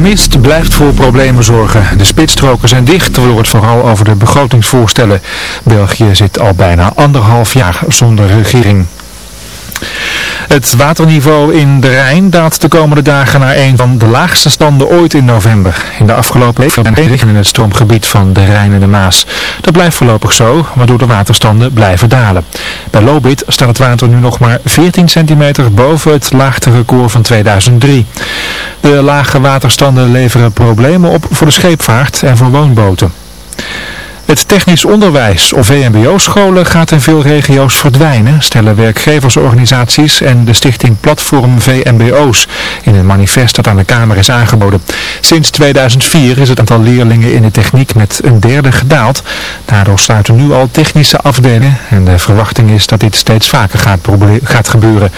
De mist blijft voor problemen zorgen. De spitsstroken zijn dicht, waardoor het vooral over de begrotingsvoorstellen. België zit al bijna anderhalf jaar zonder regering. Het waterniveau in de Rijn daalt de komende dagen naar een van de laagste standen ooit in november. In de afgelopen weken zijn regen in het stroomgebied van de Rijn en de Maas. Dat blijft voorlopig zo, waardoor de waterstanden blijven dalen. Bij Lobit staat het water nu nog maar 14 centimeter boven het laagterecord van 2003. De lage waterstanden leveren problemen op voor de scheepvaart en voor woonboten. Het technisch onderwijs of VMBO-scholen gaat in veel regio's verdwijnen, stellen werkgeversorganisaties en de stichting Platform VMBO's in een manifest dat aan de Kamer is aangeboden. Sinds 2004 is het aantal leerlingen in de techniek met een derde gedaald. Daardoor sluiten nu al technische afdelingen en de verwachting is dat dit steeds vaker gaat, gaat gebeuren.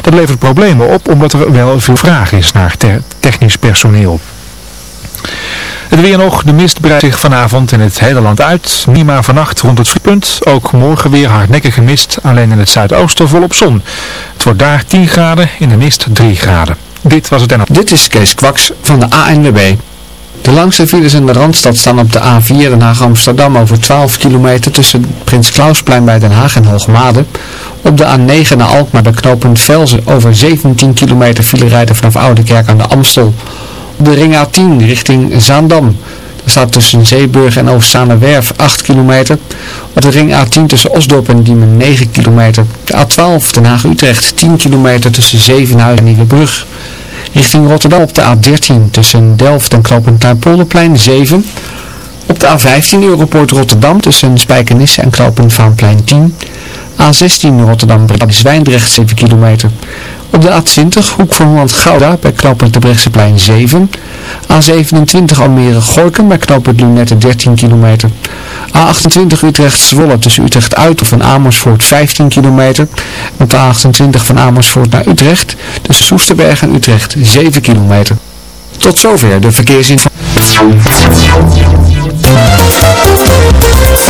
Dat levert problemen op omdat er wel veel vraag is naar technisch personeel. Het weer nog, de mist breidt zich vanavond in het hele land uit. Minima vannacht rond het vriespunt. Ook morgen weer hardnekkige mist, alleen in het zuidoosten volop zon. Het wordt daar 10 graden, in de mist 3 graden. Dit was het en Dit is Kees Kwaks van de ANWB. De langste files in de Randstad staan op de A4 Den Haag-Amsterdam over 12 kilometer tussen Prins Klausplein bij Den Haag en Hoogmade. Op de A9 naar Alkmaar de knooppunt Velzen over 17 kilometer file rijden vanaf Oudekerk aan de Amstel de ring A10 richting Zaandam. Er staat tussen Zeeburg en Oostzaanerwerf 8 kilometer. Op de ring A10 tussen Osdorp en Diemen 9 kilometer. De A12 Den Haag-Utrecht 10 kilometer tussen Zevenhuizen en Nieuwebrug. Richting Rotterdam op de A13 tussen Delft en Knoopend 7. Op de A15 Europort Rotterdam tussen Spijkenisse en Knoopend Vaanplein 10. A16 Rotterdam-Zwijndrecht 7 kilometer. Op de A20 Hoek van Holland-Gouda bij knooppunt de Brechtseplein 7. A27 Almere-Gorkum bij knooppunt Lunette 13 kilometer. A28 Utrecht-Zwolle tussen Utrecht-Uit en Amersfoort 15 kilometer. Op de A28 van Amersfoort naar Utrecht tussen Soesterberg en Utrecht 7 kilometer. Tot zover de verkeersinformatie.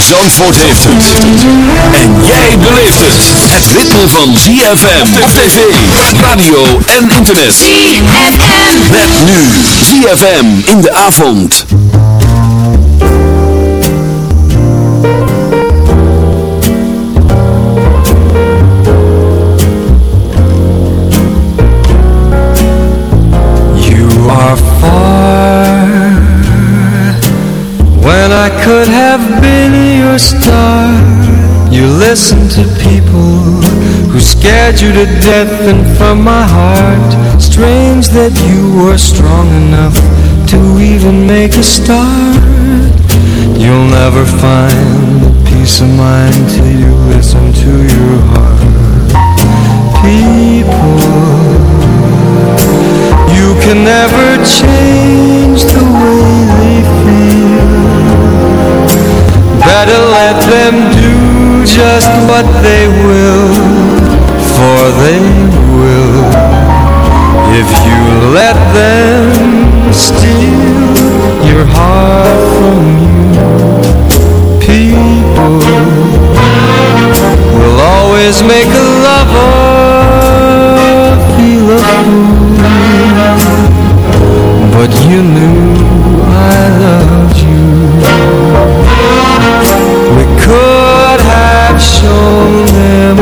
Zandvoort heeft het. En jij beleeft het. Het ritme van ZFM op tv, radio en internet. ZFM. Met nu ZFM in de avond. You are far when I could have been your star. You listen to people who scared you to death, and from my heart, strange that you were strong enough to even make a start. You'll never find peace of mind till you listen to your heart. People you can never change the way they feel Better let them do just what they will For they will. If you let them steal your heart from you People will always make a lover feel a fool. But you knew I loved We should have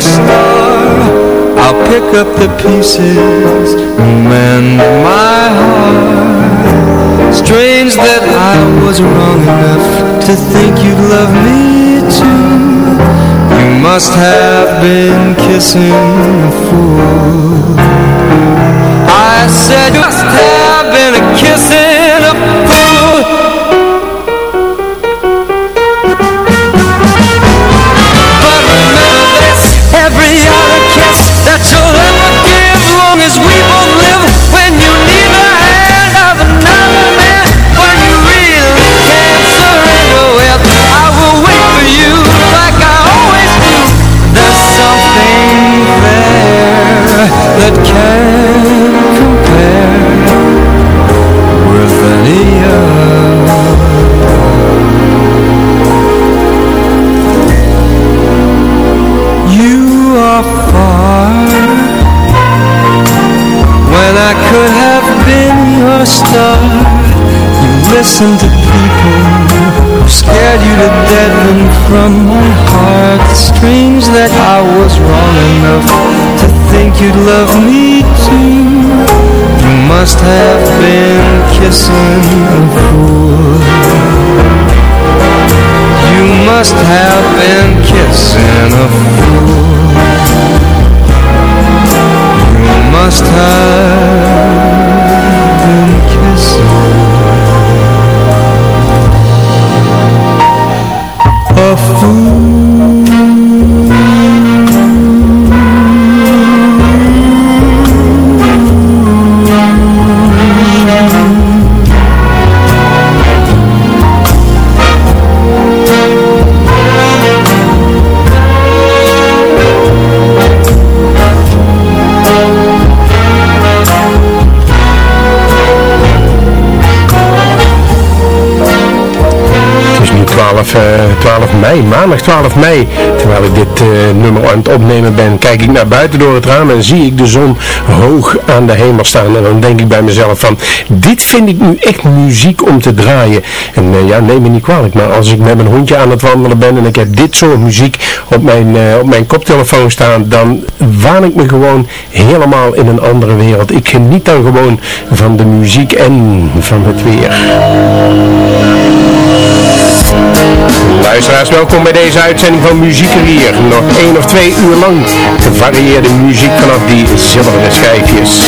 star. I'll pick up the pieces and mend my heart. Strange that I was wrong enough to think you'd love me too. You must have been kissing a fool. I said you must have been kissing a fool listen to people who scared you to death And from my heart Strange that I was wrong enough To think you'd love me too must have been kissing a fool. You must have been kissing a fool. You must have maandag 12 mei. Terwijl ik dit eh, nummer aan het opnemen ben, kijk ik naar buiten door het raam en zie ik de zon hoog aan de hemel staan. En dan denk ik bij mezelf van, dit vind ik nu echt muziek om te draaien. En eh, ja, neem me niet kwalijk, maar als ik met mijn hondje aan het wandelen ben en ik heb dit soort muziek op mijn, eh, op mijn koptelefoon staan, dan waan ik me gewoon helemaal in een andere wereld. Ik geniet dan gewoon van de muziek en van het weer. Luisteraars, welkom bij deze uitzending van Muziek hier. Nog één of twee uur lang gevarieerde muziek vanaf die zilveren schijfjes.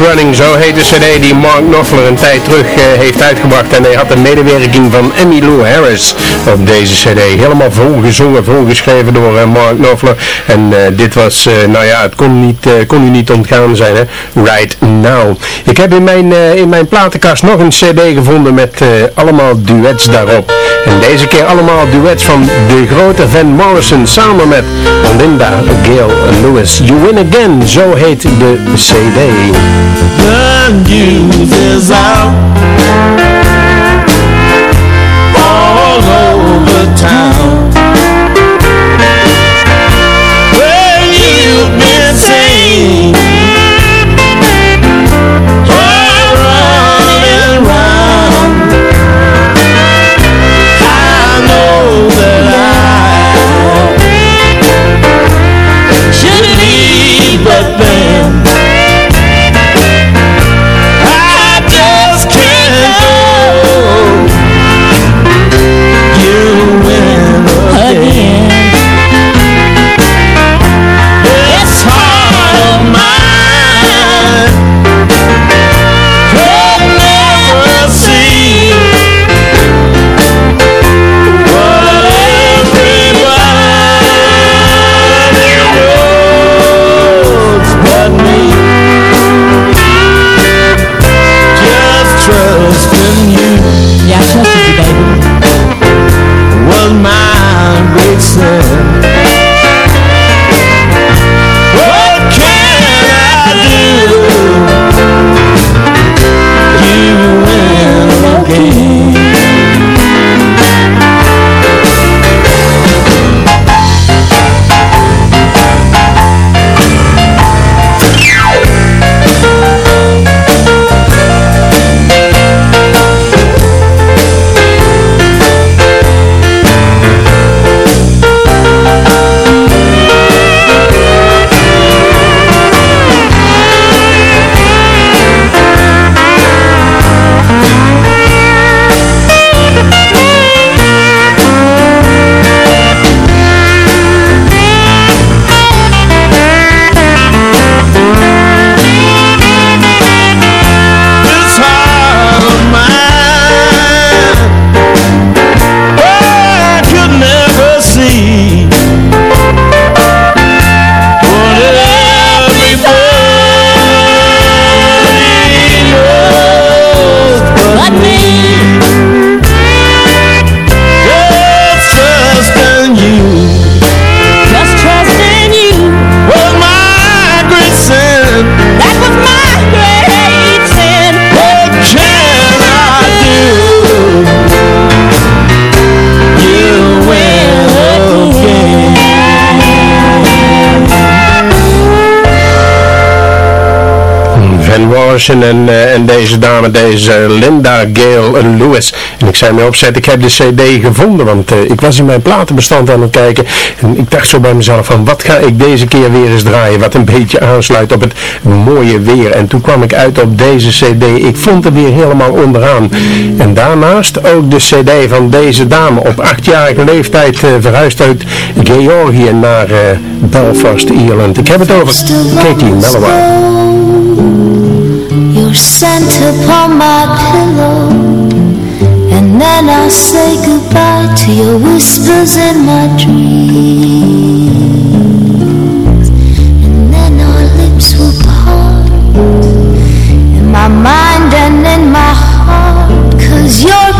Running, zo heet de cd die Mark Knopfler een tijd terug eh, heeft uitgebracht. En hij had de medewerking van Emmylou Harris op deze cd. Helemaal volgezongen, volgeschreven door eh, Mark Knopfler. En eh, dit was, nou ja, het kon, niet, kon u niet ontgaan zijn, hè. Right Now. Ik heb in mijn, in mijn platenkast nog een cd gevonden met allemaal duets daarop. En deze keer allemaal duets van de grote Van Morrison samen met Linda Gail Lewis. You Win Again, zo heet de cd. Out Morrison en, eh, en deze dame, deze Linda Gail Lewis. En ik zei me opzet, ik heb de cd gevonden, want eh, ik was in mijn platenbestand aan het kijken. En ik dacht zo bij mezelf van, wat ga ik deze keer weer eens draaien? Wat een beetje aansluit op het mooie weer. En toen kwam ik uit op deze cd. Ik vond er weer helemaal onderaan. En daarnaast ook de cd van deze dame. Op achtjarige leeftijd eh, verhuisd uit Georgië naar Belfast, Ierland. Ik heb het over Katie Mellowa. Scent upon my pillow And then I say goodbye to your whispers in my dreams. And then our lips will part In my mind and in my heart Cause your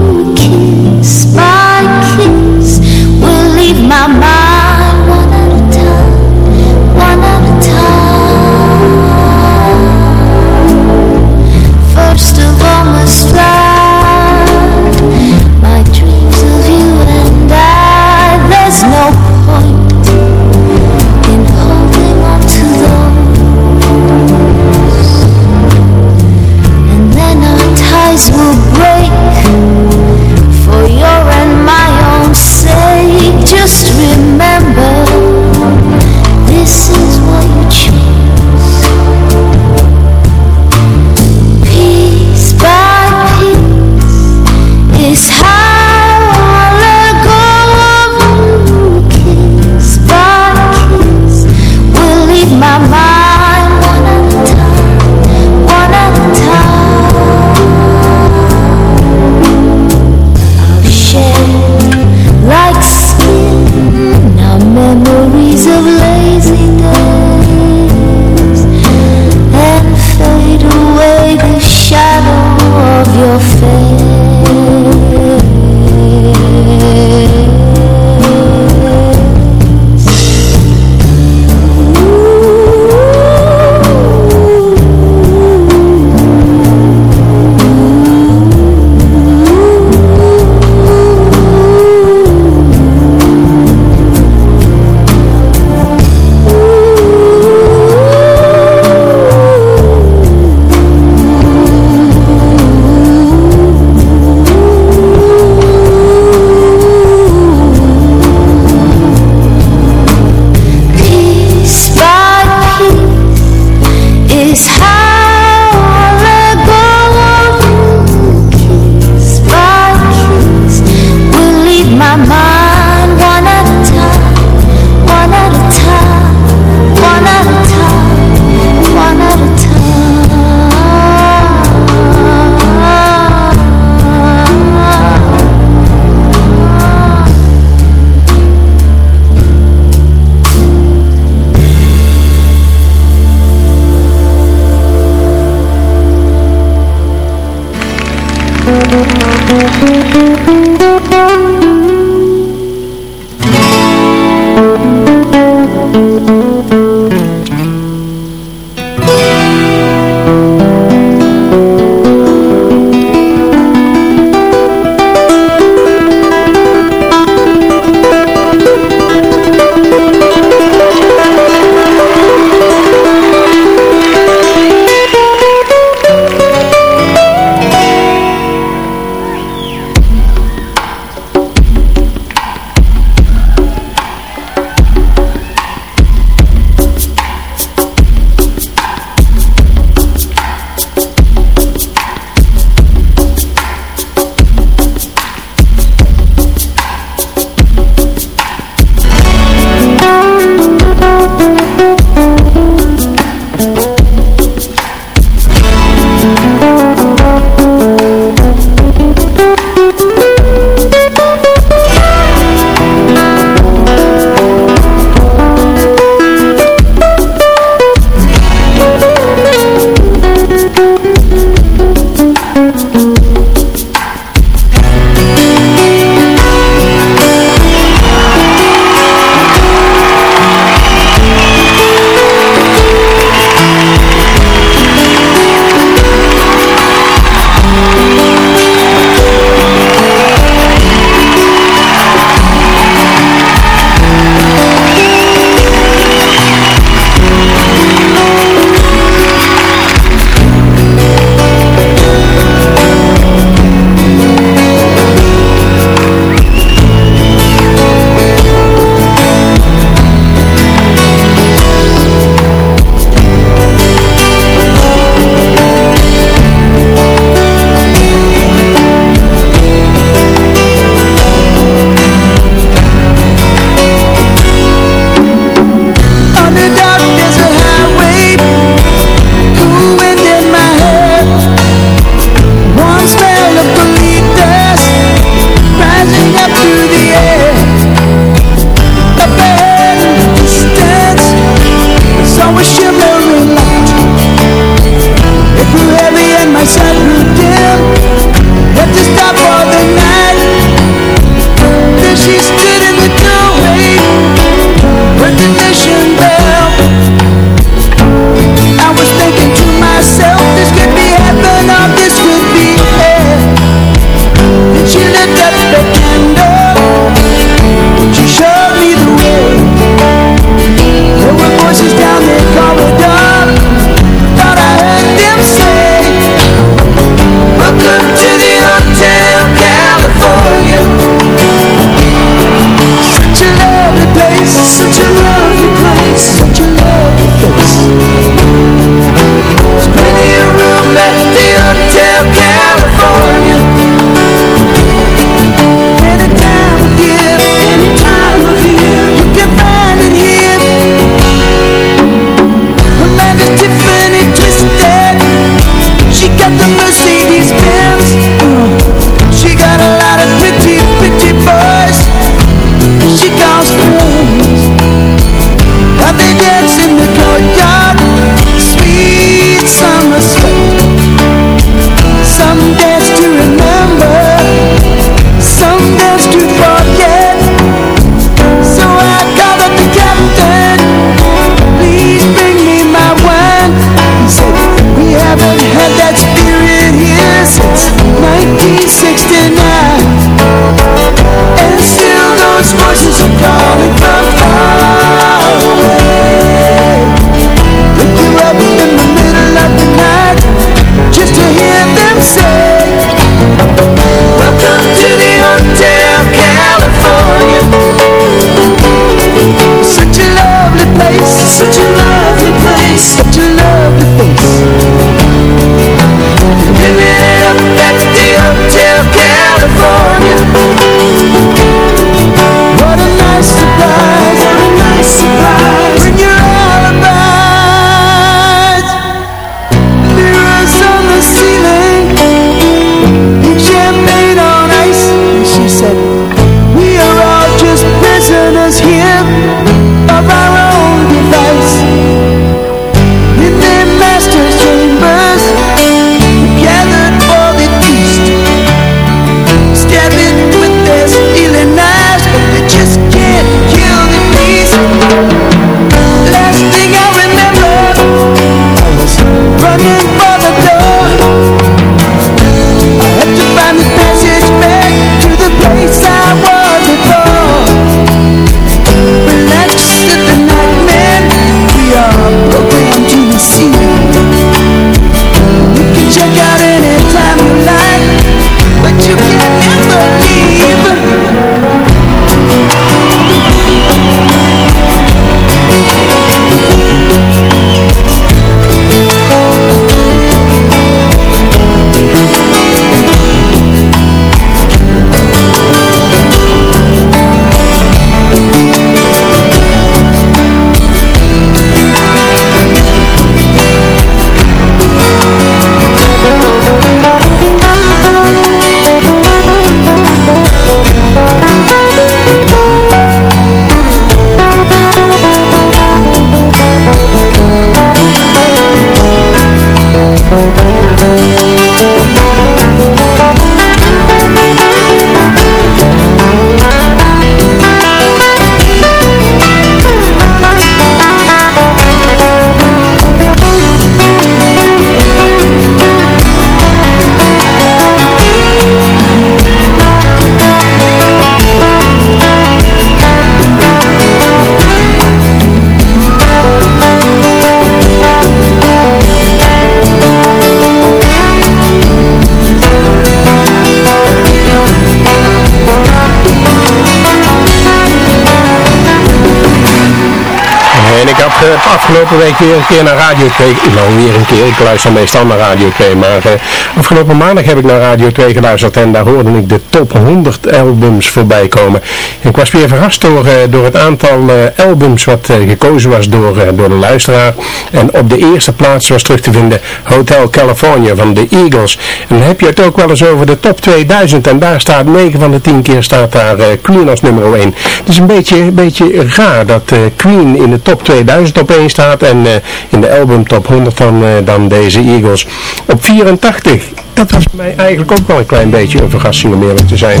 afgelopen week weer een keer naar Radio 2. Nou, weer een keer. Ik luister meestal naar Radio 2. Maar uh, afgelopen maandag heb ik naar Radio 2 geluisterd. En daar hoorde ik de top 100 albums voorbij komen. Ik was weer verrast door, uh, door het aantal uh, albums wat gekozen was door, door de luisteraar. En op de eerste plaats was terug te vinden Hotel California van de Eagles. En dan heb je het ook wel eens over de top 2000. En daar staat 9 van de 10 keer staat daar Queen als nummer 1. Het is een beetje, beetje raar dat Queen in de top 2000 op 1 staat en uh, in de album top 100 dan, uh, dan deze Eagles. Op 84, dat was voor mij eigenlijk ook wel een klein beetje een verrassing om eerlijk te zijn.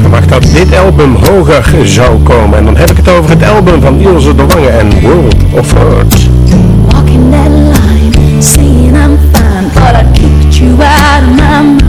Verwacht dat dit album hoger zou komen. En dan heb ik het over het album van Ilse de Lange en World of Hurt. Walking that line, saying I'm fine, but I kicked you out of my mind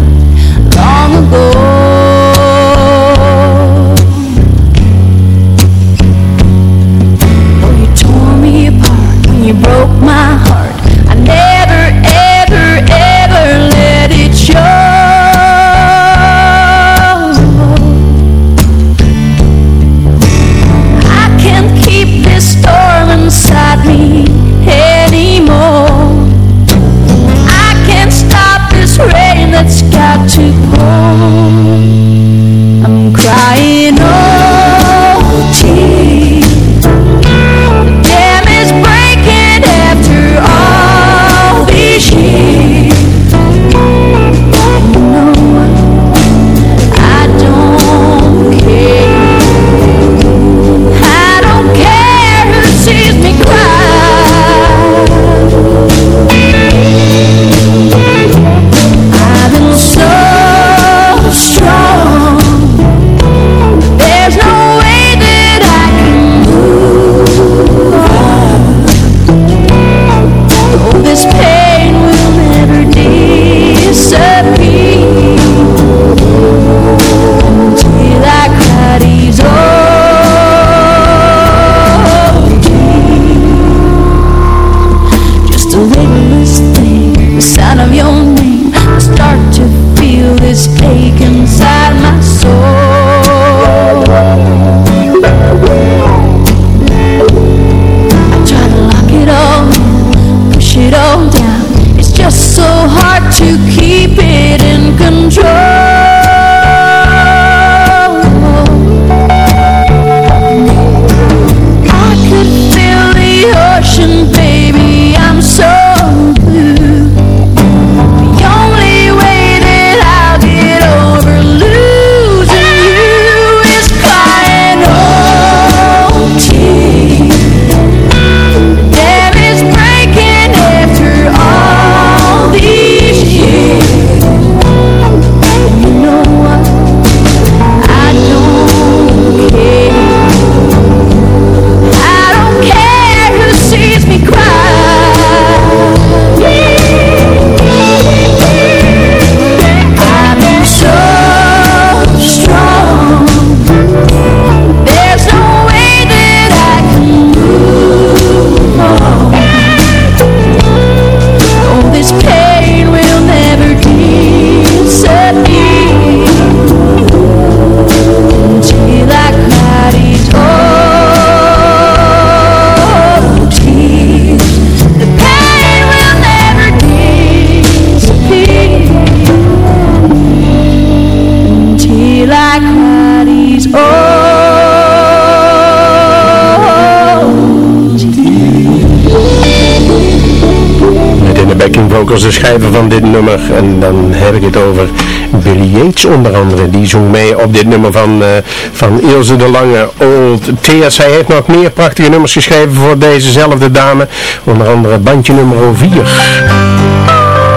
vocals, de schrijver van dit nummer. En dan heb ik het over Billy Yates onder andere. Die zong mee op dit nummer van, uh, van Ilse de Lange, Old Tears. Zij heeft nog meer prachtige nummers geschreven voor dezezelfde dame. Onder andere bandje nummer 4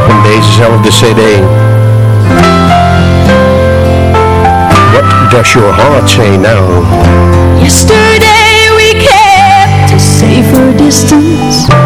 van dezezelfde cd. What does your heart say now? Yesterday we kept a safer distance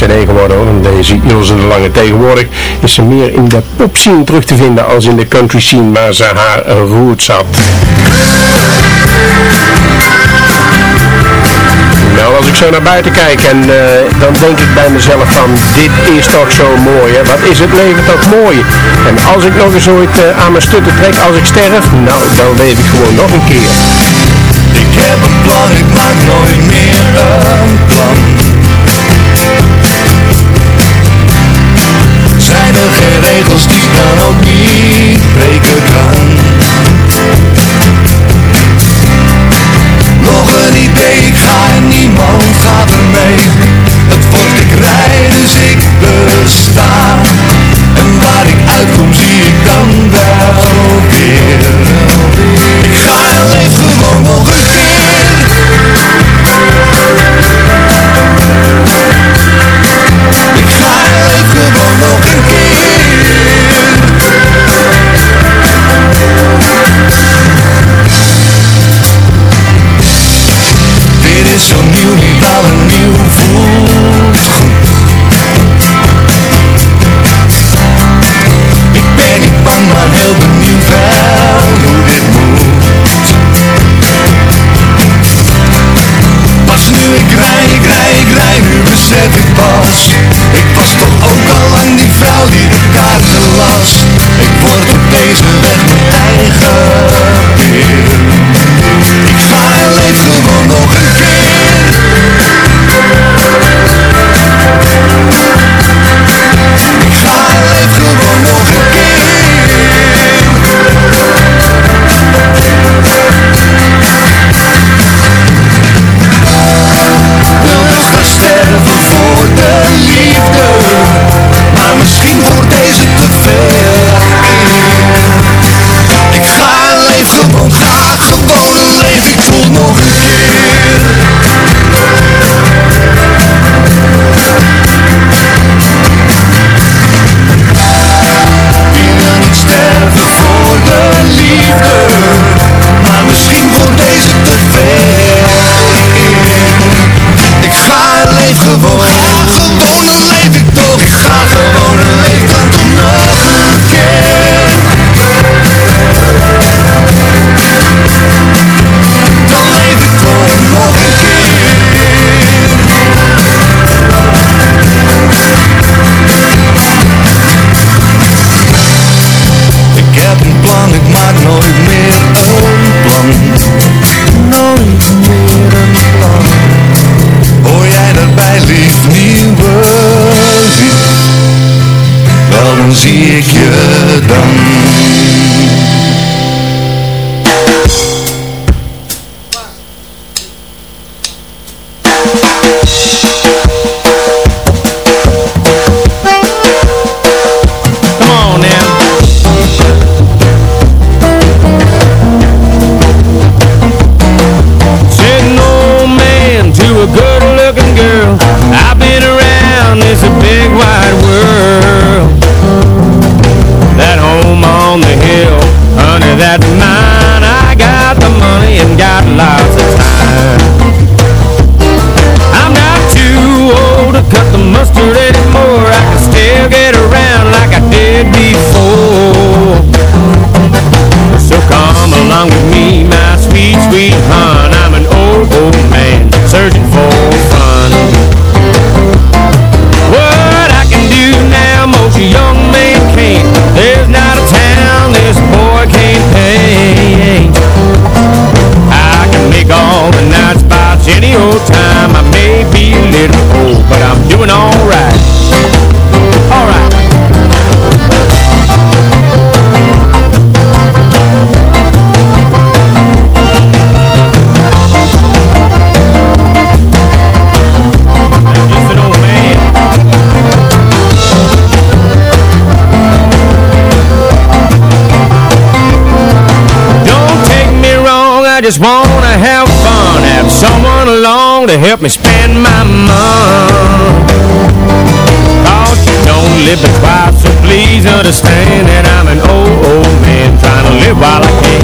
cd geworden hoor. En deze Ilse de Lange tegenwoordig is ze meer in de pop scene terug te vinden als in de country scene waar ze haar roots had. Nou, als ik zo naar buiten kijk en eh, dan denk ik bij mezelf van, dit is toch zo mooi, hè? Wat is het leven toch mooi? En als ik nog eens ooit uh, aan mijn stutten trek, als ik sterf, nou, dan leef ik gewoon nog een keer. Ik heb een plan, ik maak nooit meer een plan. Geen regels die dan ook niet breken kan? Nog een idee, ik ga en niemand gaat er mee. Het wordt ik rij, dus ik besta. En waar ik uitkom zie ik dan wel weer. Ik ga en leef gewoon nog een just wanna have fun Have someone along to help me spend my money. Cause you don't live it wild So please understand that I'm an old, old man Trying to live while I can.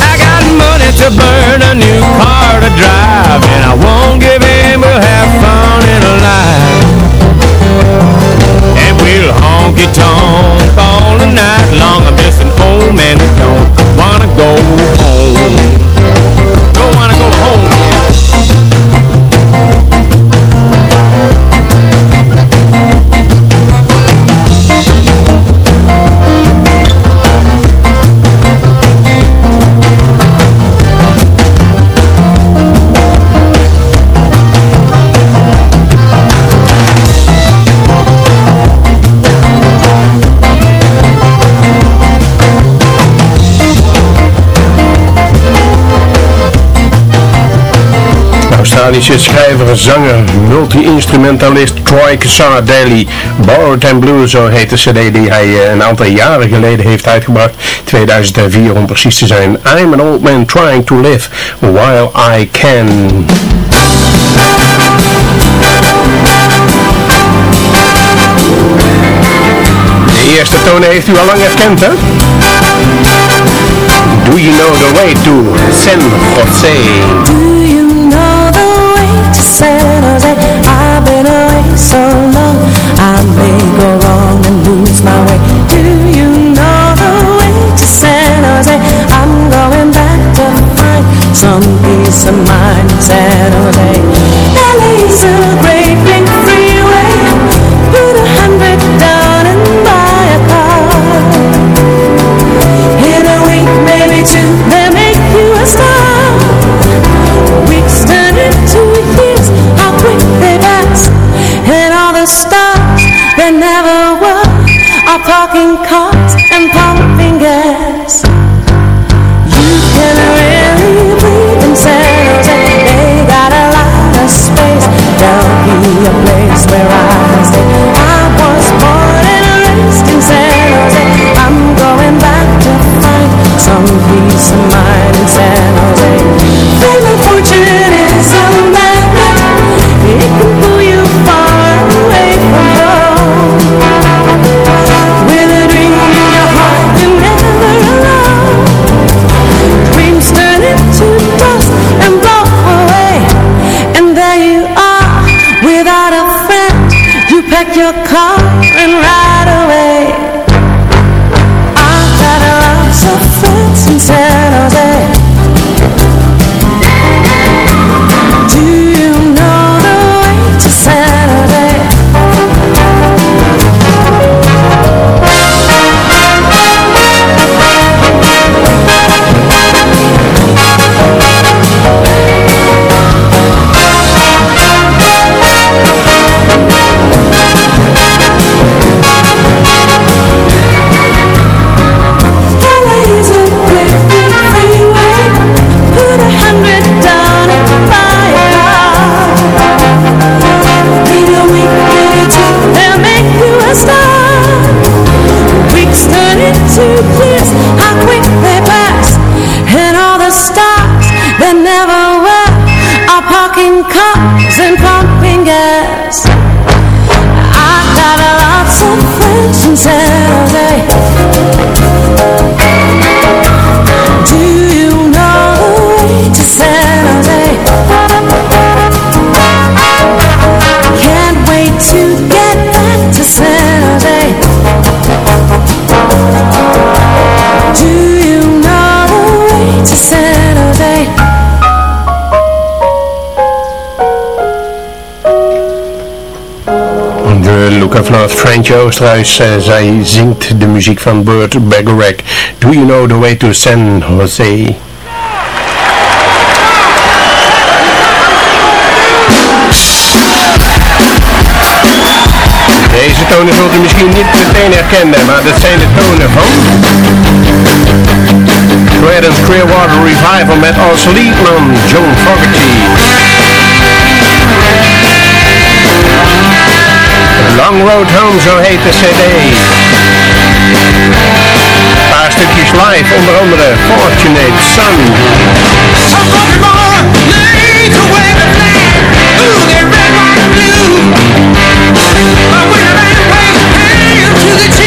I got money to burn a new car to drive And I won't give in, we'll have fun in life. And we'll honky-tonk all the night long. I'm just an old man that don't go Schrijver, zanger, multi-instrumentalist Troy Sardelli. Borrowed and Blue, zo heet de cd die hij eh, een aantal jaren geleden heeft uitgebracht. 2004 om precies te zijn. I'm an old man trying to live while I can. De eerste tonen heeft u al lang herkend, hè? Do you know the way to San Jose? To San Jose? I've been away so long I may go wrong and lose my way Do you know the way to San Jose? I'm going back to find some peace of mind in San Jose LA's a great big vencer. Luca Flood, French Oosterhuis, eh, zij zingt de muziek van Burt Bacharach. Do you know the way to San Jose? Deze tonen zult u misschien niet meteen herkennen, maar dat zijn de tonen van... Creedence Clearwater Revival met als liedman John Fogerty. Long Road Home, zo heet de cd. Een paar stukjes live, onder andere Fortunate Son. But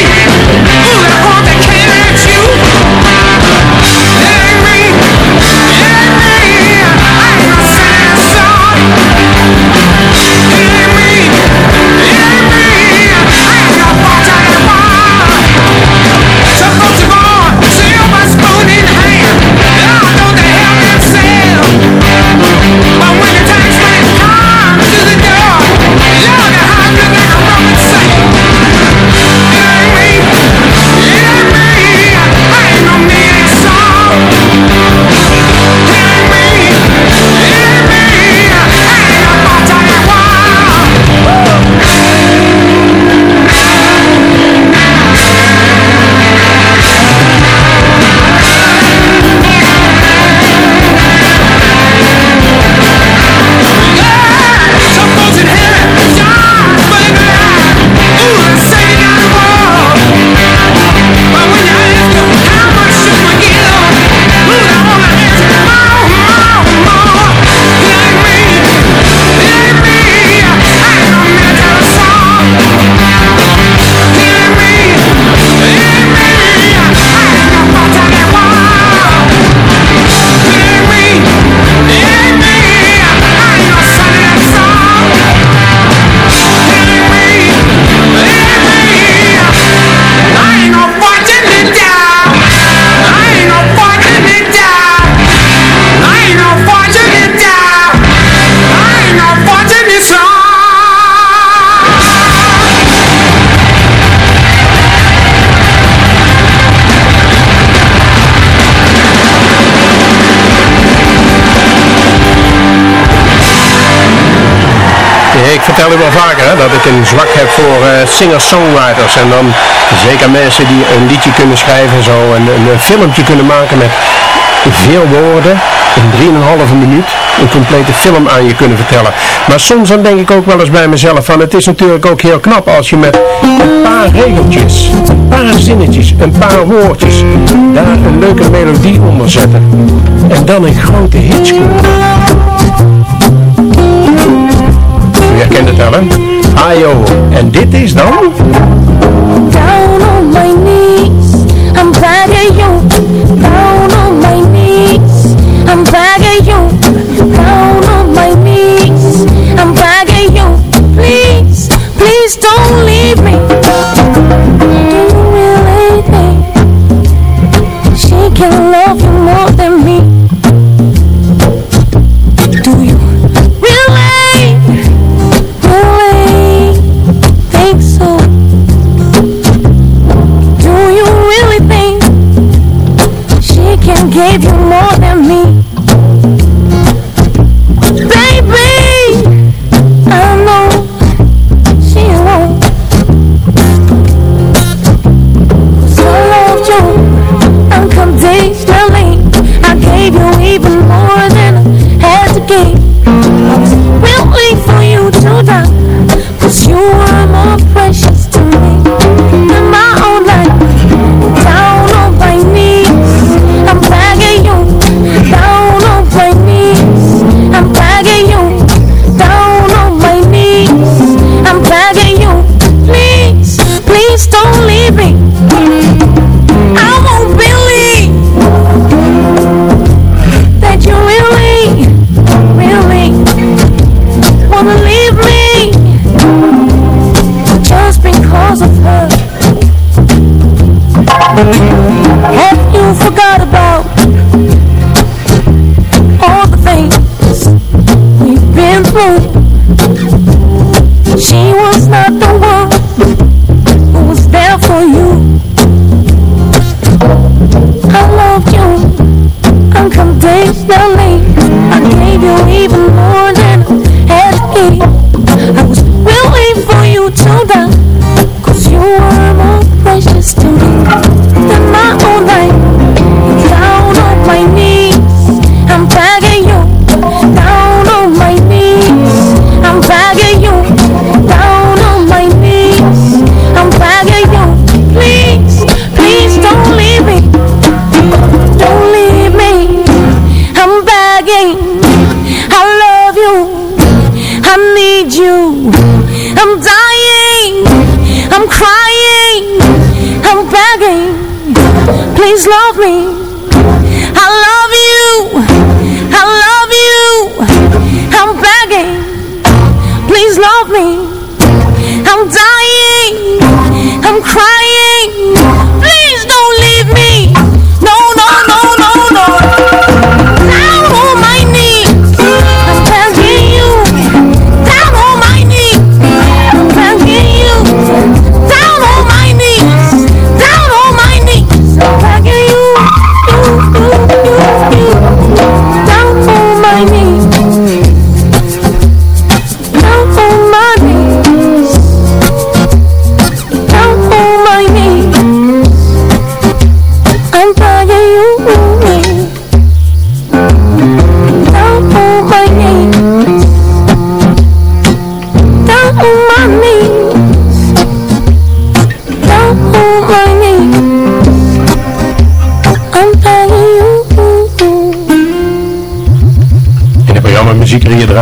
gebeurt wel vaker, hè, dat ik een zwak heb voor uh, singer-songwriters. En dan zeker mensen die een liedje kunnen schrijven zo, en een, een filmpje kunnen maken met veel woorden in 3,5 minuut een complete film aan je kunnen vertellen. Maar soms dan denk ik ook wel eens bij mezelf van het is natuurlijk ook heel knap als je met een paar regeltjes, een paar zinnetjes, een paar woordjes daar een leuke melodie onder zetten. En dan een grote hit scoren herkende tellen. Ayo, en dit is dan... Down on my knees, I'm begging you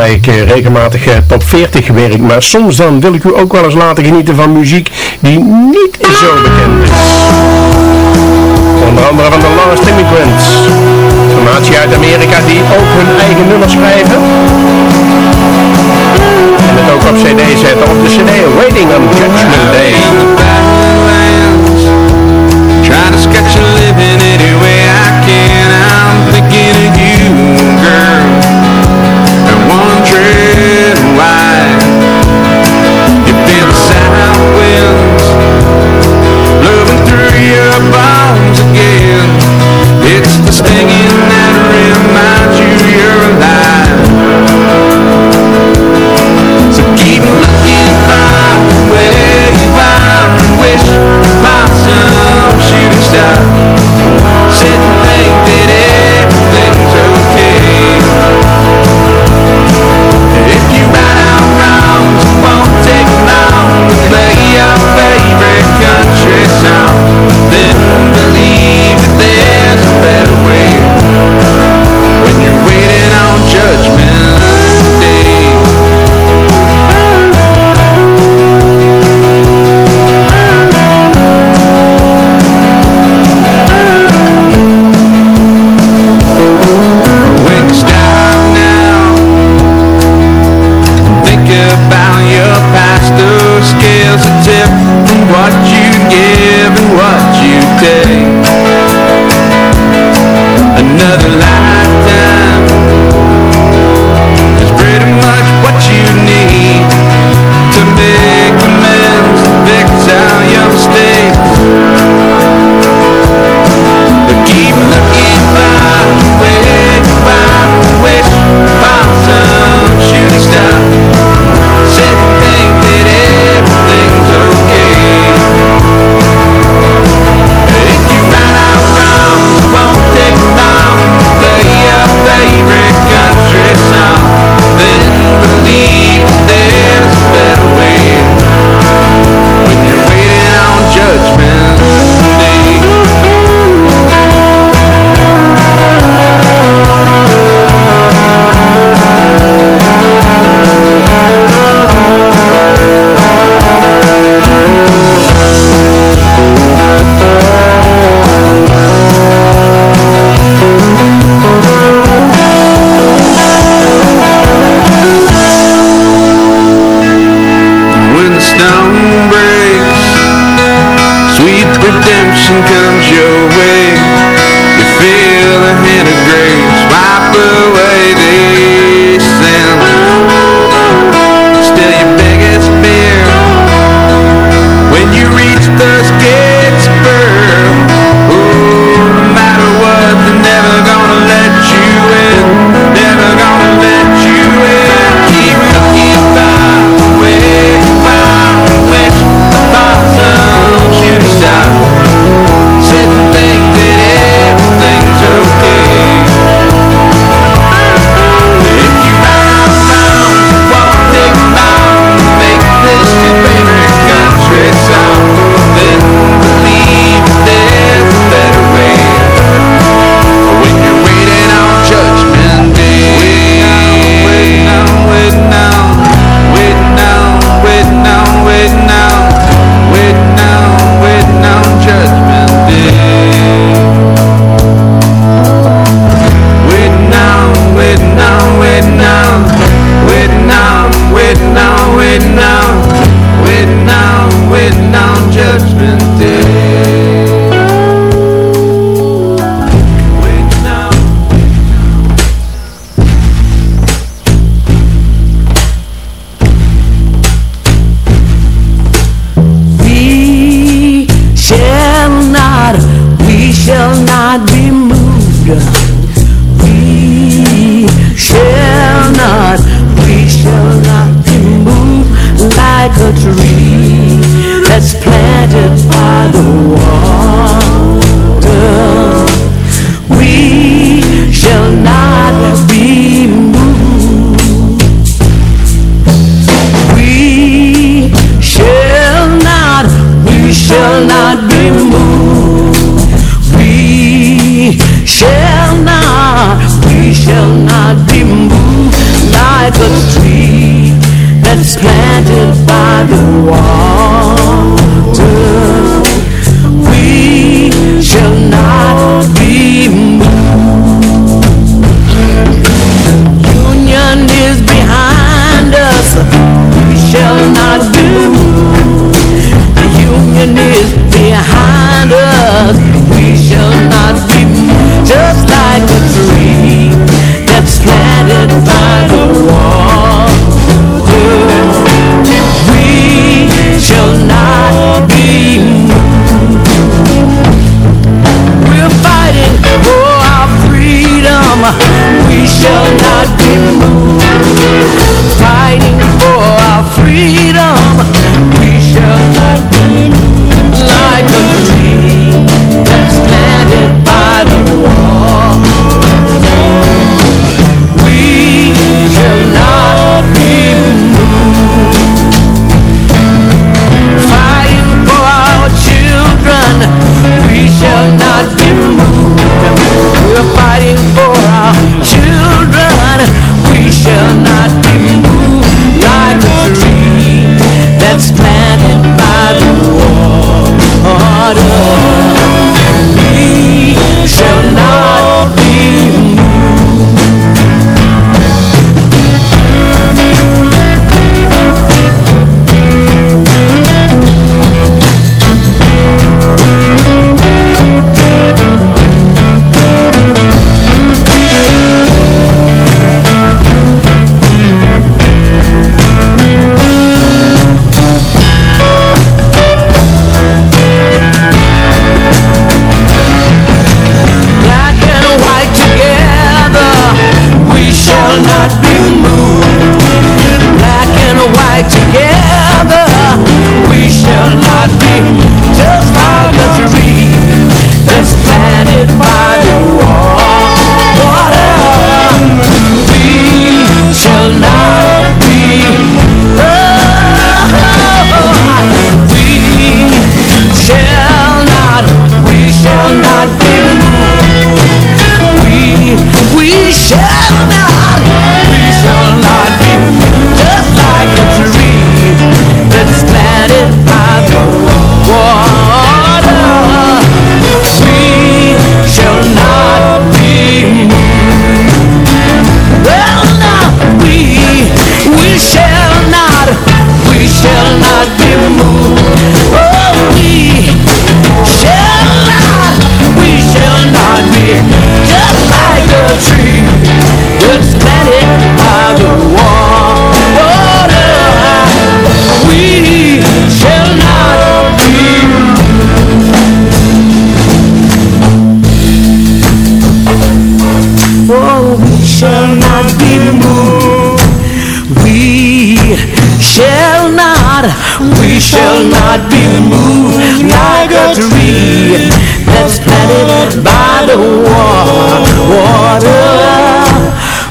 Ik ik regelmatig eh, top 40 werk. Maar soms dan wil ik u ook wel eens laten genieten van muziek die niet zo bekend is. Onder andere van de Last Immigrants. Een uit Amerika die ook hun eigen nummers schrijven. En het ook op cd zetten. Op de cd Waiting on Judgment Day. Try to sketch a living I can. I'm thinking you. Yeah.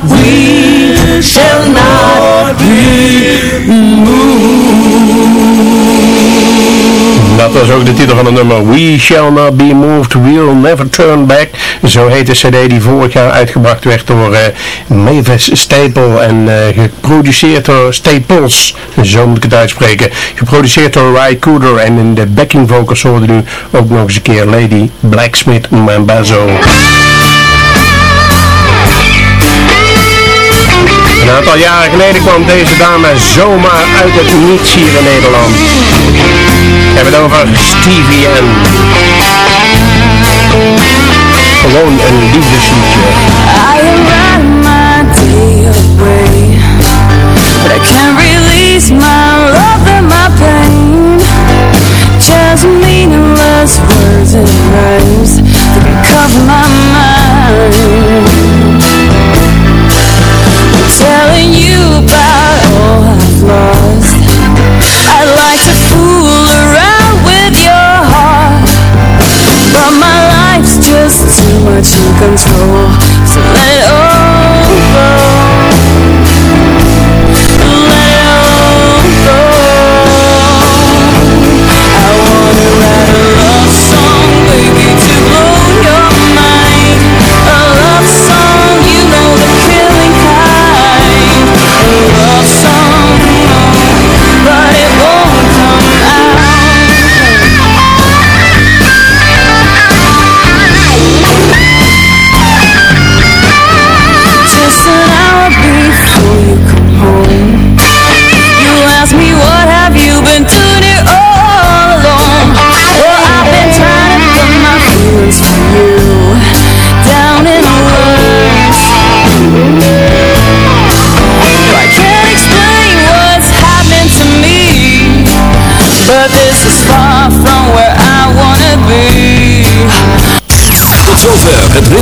we shall not be moved. Dat was ook de titel van het nummer. We shall not be moved, we'll never turn back. Zo heet de cd die vorig jaar uitgebracht werd door uh, Mavis Staple en eh, geproduceerd door Staples, zo moet ik het uitspreken. Geproduceerd door Ry Cooder en in de backing vocals hoorde nu ook nog eens een keer Lady Blacksmith Mambazo. Een aantal jaren geleden kwam deze dame zomaar uit het niets hier in Nederland. We hebben het over Stevie N. gewoon een liefdesliedje. I ran my day away But I can't release my love and my pain. Just meaningless words and rhymes That can cover my mind. I'm telling you about all I've lost. comes